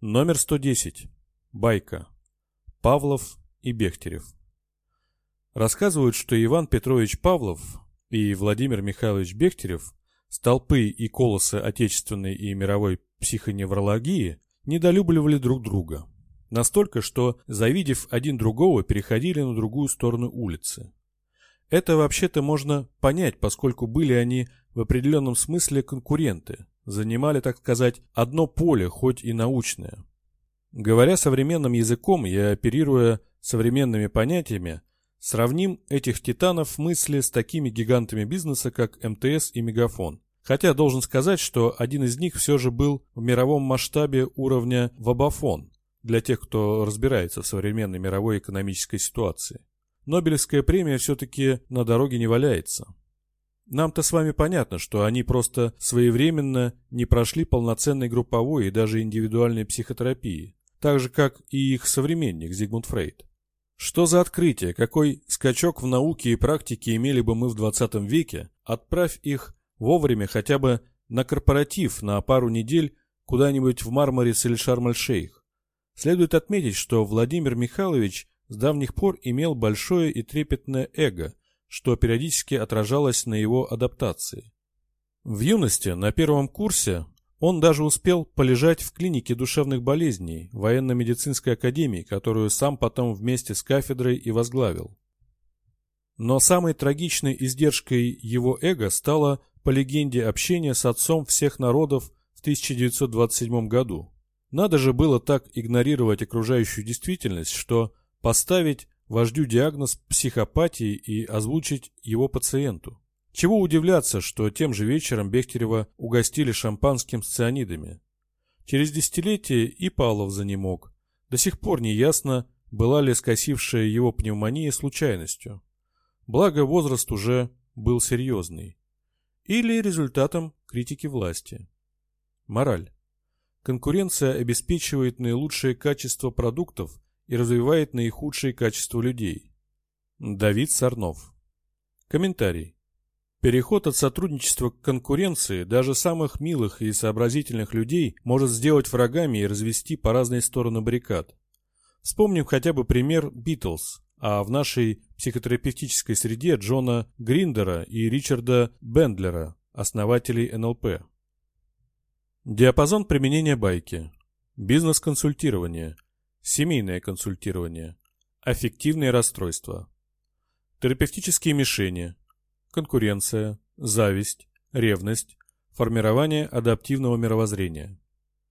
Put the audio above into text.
Номер 110. Байка. Павлов и Бехтерев. Рассказывают, что Иван Петрович Павлов и Владимир Михайлович Бехтерев, столпы и колосы отечественной и мировой психоневрологии, недолюбливали друг друга. Настолько, что, завидев один другого, переходили на другую сторону улицы. Это вообще-то можно понять, поскольку были они в определенном смысле конкуренты – занимали, так сказать, одно поле, хоть и научное. Говоря современным языком и оперируя современными понятиями, сравним этих титанов в мысли с такими гигантами бизнеса, как МТС и Мегафон. Хотя должен сказать, что один из них все же был в мировом масштабе уровня Вабафон, для тех, кто разбирается в современной мировой экономической ситуации. Нобелевская премия все-таки на дороге не валяется. Нам-то с вами понятно, что они просто своевременно не прошли полноценной групповой и даже индивидуальной психотерапии, так же, как и их современник Зигмунд Фрейд. Что за открытие, какой скачок в науке и практике имели бы мы в 20 веке, отправь их вовремя хотя бы на корпоратив на пару недель куда-нибудь в Мармарис или Шарм-эль-Шейх. Следует отметить, что Владимир Михайлович с давних пор имел большое и трепетное эго, что периодически отражалось на его адаптации. В юности, на первом курсе, он даже успел полежать в клинике душевных болезней военно-медицинской академии, которую сам потом вместе с кафедрой и возглавил. Но самой трагичной издержкой его эго стало, по легенде, общение с отцом всех народов в 1927 году. Надо же было так игнорировать окружающую действительность, что поставить вождю диагноз психопатии и озвучить его пациенту. Чего удивляться, что тем же вечером Бехтерева угостили шампанским с цианидами. Через десятилетие и Павлов занемог. До сих пор не ясно, была ли скосившая его пневмония случайностью. Благо возраст уже был серьезный. Или результатом критики власти. Мораль. Конкуренция обеспечивает наилучшее качество продуктов и развивает наихудшие качества людей. Давид Сарнов. Комментарий. Переход от сотрудничества к конкуренции даже самых милых и сообразительных людей может сделать врагами и развести по разные стороны баррикад. Вспомним хотя бы пример Битлз, а в нашей психотерапевтической среде Джона Гриндера и Ричарда Бендлера, основателей НЛП. Диапазон применения байки. Бизнес-консультирование – Семейное консультирование. Аффективные расстройства. Терапевтические мишени. Конкуренция, зависть, ревность, формирование адаптивного мировоззрения.